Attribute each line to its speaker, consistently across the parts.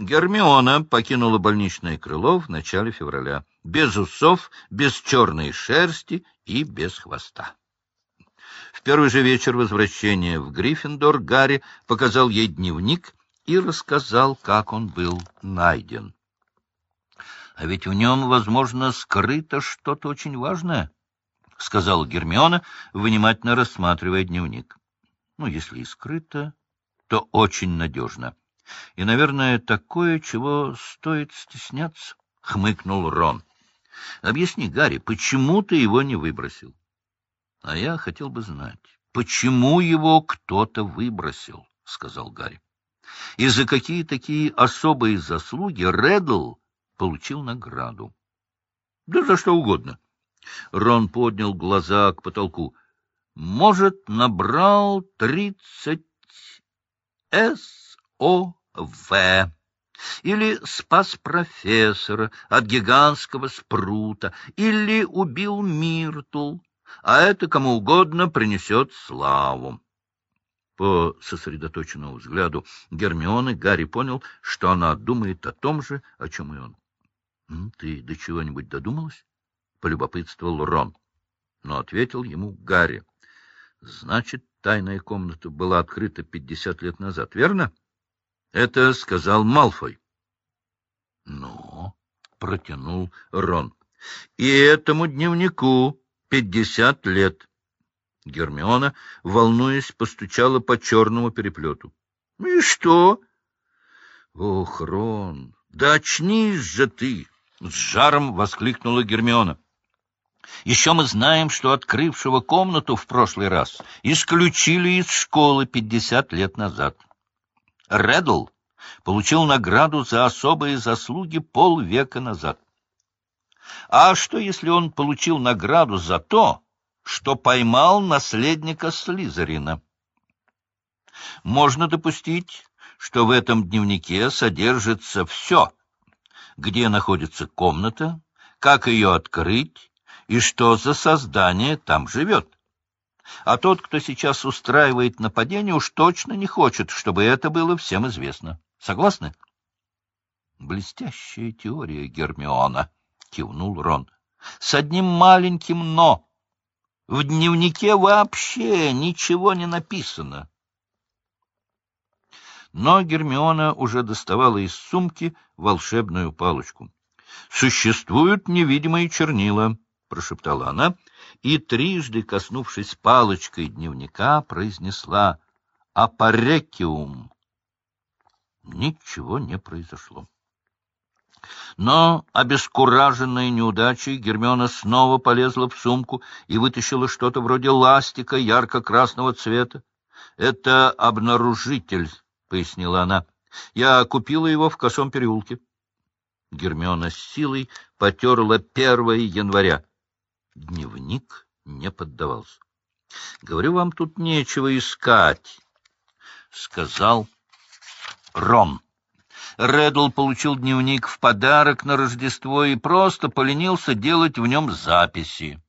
Speaker 1: Гермиона покинула больничное крыло в начале февраля, без усов, без черной шерсти и без хвоста. В первый же вечер возвращения в Гриффиндор Гарри показал ей дневник и рассказал, как он был найден. — А ведь в нем, возможно, скрыто что-то очень важное, — сказала Гермиона, внимательно рассматривая дневник. — Ну, если и скрыто, то очень надежно. И, наверное, такое, чего стоит стесняться, — хмыкнул Рон. — Объясни, Гарри, почему ты его не выбросил? — А я хотел бы знать, почему его кто-то выбросил, — сказал Гарри. — И за какие такие особые заслуги Реддл получил награду? — Да за что угодно. Рон поднял глаза к потолку. — Может, набрал тридцать СОВ. Или спас профессора от гигантского спрута, или убил Миртл, а это кому угодно принесет славу. По сосредоточенному взгляду Гермионы Гарри понял, что она думает о том же, о чем и он. — Ты до чего-нибудь додумалась? — полюбопытствовал Рон. Но ответил ему Гарри. — Значит, тайная комната была открыта пятьдесят лет назад, верно? Это сказал Малфой. — Ну, — протянул Рон. — И этому дневнику пятьдесят лет. Гермиона, волнуясь, постучала по черному переплету. — И что? — Ох, Рон, да очнись же ты! — с жаром воскликнула Гермиона. — Еще мы знаем, что открывшего комнату в прошлый раз исключили из школы пятьдесят лет назад. Реддл получил награду за особые заслуги полвека назад. А что, если он получил награду за то, что поймал наследника Слизерина? Можно допустить, что в этом дневнике содержится все, где находится комната, как ее открыть и что за создание там живет. А тот, кто сейчас устраивает нападение, уж точно не хочет, чтобы это было всем известно. Согласны? — Блестящая теория Гермиона, — кивнул Рон. — С одним маленьким «но». В дневнике вообще ничего не написано. Но Гермиона уже доставала из сумки волшебную палочку. — Существуют невидимые чернила, — прошептала она, и, трижды коснувшись палочкой дневника, произнесла «Апарекиум». Ничего не произошло. Но, обескураженная неудачей, Гермиона снова полезла в сумку и вытащила что-то вроде ластика ярко-красного цвета. — Это обнаружитель, — пояснила она. — Я купила его в косом переулке. Гермиона с силой потерла 1 января. Дневник не поддавался. — Говорю, вам тут нечего искать, — сказал Рон. Реддл получил дневник в подарок на Рождество и просто поленился делать в нем записи.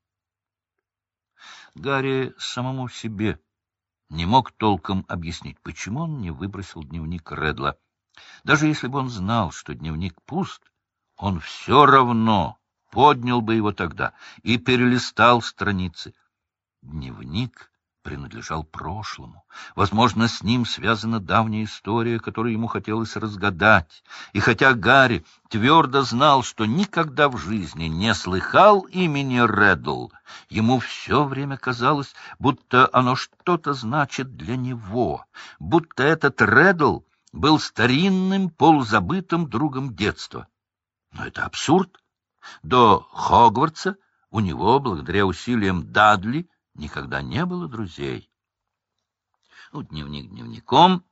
Speaker 1: Гарри самому себе не мог толком объяснить, почему он не выбросил дневник Редла. Даже если бы он знал, что дневник пуст, он все равно поднял бы его тогда и перелистал страницы. Дневник принадлежал прошлому. Возможно, с ним связана давняя история, которую ему хотелось разгадать. И хотя Гарри твердо знал, что никогда в жизни не слыхал имени Реддл, ему все время казалось, будто оно что-то значит для него, будто этот Реддл был старинным, полузабытым другом детства. Но это абсурд. До Хогвартса у него, благодаря усилиям Дадли, никогда не было друзей. Ну, дневник дневником,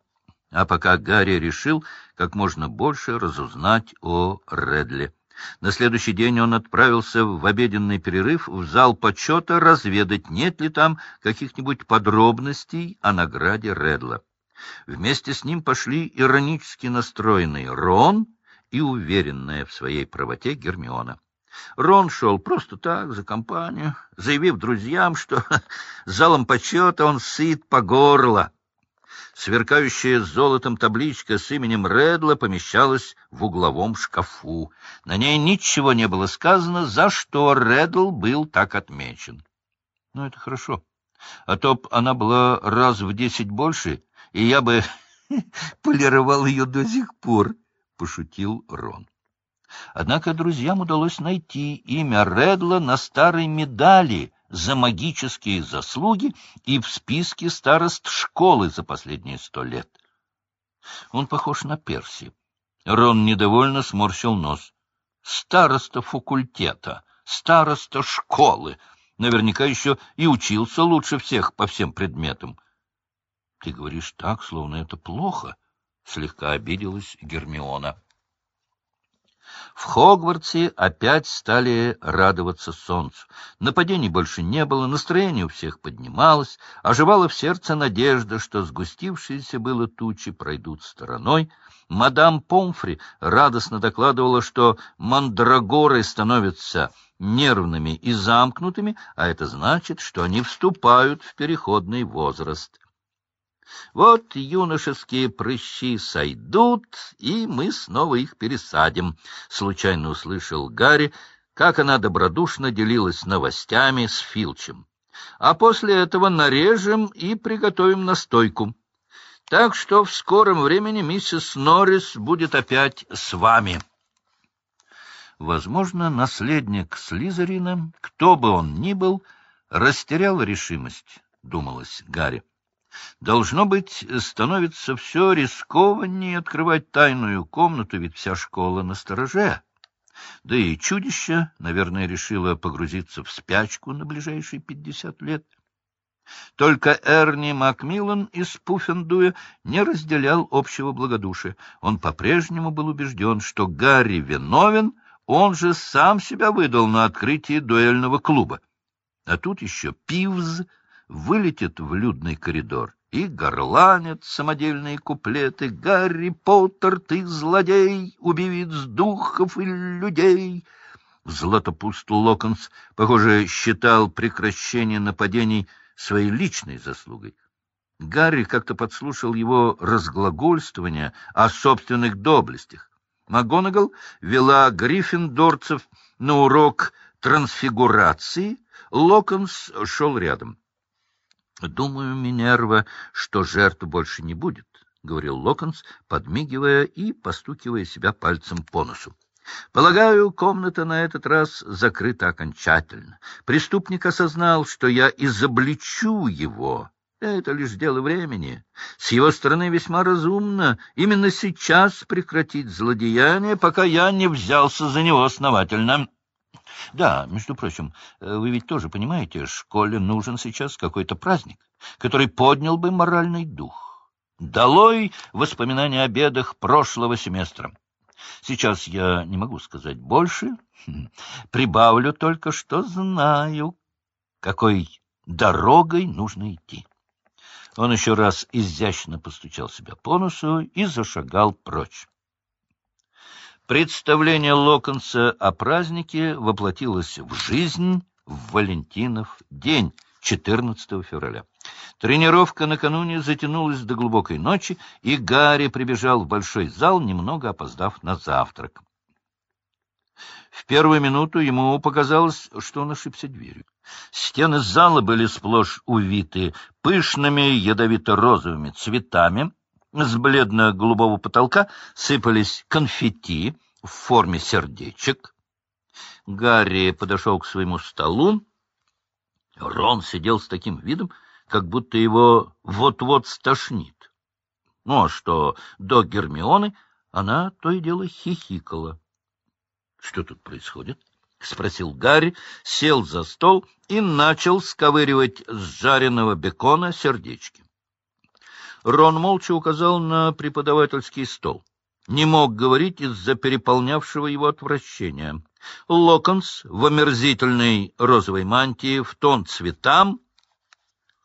Speaker 1: а пока Гарри решил как можно больше разузнать о Редле. На следующий день он отправился в обеденный перерыв в зал почета разведать, нет ли там каких-нибудь подробностей о награде Редла. Вместе с ним пошли иронически настроенный Рон и уверенная в своей правоте Гермиона. Рон шел просто так, за компанию, заявив друзьям, что залом почета он сыт по горло. Сверкающая золотом табличка с именем Редла помещалась в угловом шкафу. На ней ничего не было сказано, за что Редл был так отмечен. Ну, это хорошо. А то б она была раз в десять больше, и я бы полировал ее до сих пор, — пошутил Рон. Однако друзьям удалось найти имя Редла на старой медали за магические заслуги и в списке старост школы за последние сто лет. Он похож на Перси. Рон недовольно сморщил нос. Староста факультета, староста школы. Наверняка еще и учился лучше всех по всем предметам. — Ты говоришь так, словно это плохо, — слегка обиделась Гермиона. В Хогвартсе опять стали радоваться солнцу. Нападений больше не было, настроение у всех поднималось, оживала в сердце надежда, что сгустившиеся было тучи пройдут стороной. Мадам Помфри радостно докладывала, что мандрагоры становятся нервными и замкнутыми, а это значит, что они вступают в переходный возраст. Вот юношеские прыщи сойдут, и мы снова их пересадим, — случайно услышал Гарри, как она добродушно делилась новостями с Филчем. А после этого нарежем и приготовим настойку. Так что в скором времени миссис Норрис будет опять с вами. Возможно, наследник Слизерина, кто бы он ни был, растерял решимость, — думалось Гарри. Должно быть, становится все рискованнее открывать тайную комнату, ведь вся школа на стороже. Да и чудище, наверное, решило погрузиться в спячку на ближайшие пятьдесят лет. Только Эрни Макмиллан из Пуффендуя не разделял общего благодушия. Он по-прежнему был убежден, что Гарри виновен, он же сам себя выдал на открытии дуэльного клуба. А тут еще Пивз вылетит в людный коридор и горланят самодельные куплеты «Гарри Поттер, ты злодей, убивец духов и людей!» Златопуст Локонс, похоже, считал прекращение нападений своей личной заслугой. Гарри как-то подслушал его разглагольствование о собственных доблестях. МакГонагал вела гриффиндорцев на урок трансфигурации, Локонс шел рядом. — Думаю, Минерва, что жертв больше не будет, — говорил Локонс, подмигивая и постукивая себя пальцем по носу. — Полагаю, комната на этот раз закрыта окончательно. Преступник осознал, что я изобличу его. Это лишь дело времени. С его стороны весьма разумно именно сейчас прекратить злодеяние, пока я не взялся за него основательно. Да, между прочим, э, вы ведь тоже понимаете, школе нужен сейчас какой-то праздник, который поднял бы моральный дух. Долой воспоминания о бедах прошлого семестра. Сейчас я не могу сказать больше. Прибавлю только, что знаю, какой дорогой нужно идти. Он еще раз изящно постучал себя по носу и зашагал прочь. Представление Локонса о празднике воплотилось в жизнь в Валентинов день, 14 февраля. Тренировка накануне затянулась до глубокой ночи, и Гарри прибежал в большой зал, немного опоздав на завтрак. В первую минуту ему показалось, что он ошибся дверью. Стены зала были сплошь увиты пышными ядовито-розовыми цветами, с бледно-голубого потолка сыпались конфетти в форме сердечек. Гарри подошел к своему столу. Рон сидел с таким видом, как будто его вот-вот стошнит. Ну, а что до Гермионы, она то и дело хихикала. — Что тут происходит? — спросил Гарри, сел за стол и начал сковыривать с жареного бекона сердечки. Рон молча указал на преподавательский стол. Не мог говорить из-за переполнявшего его отвращения. Локонс в омерзительной розовой мантии в тон цветам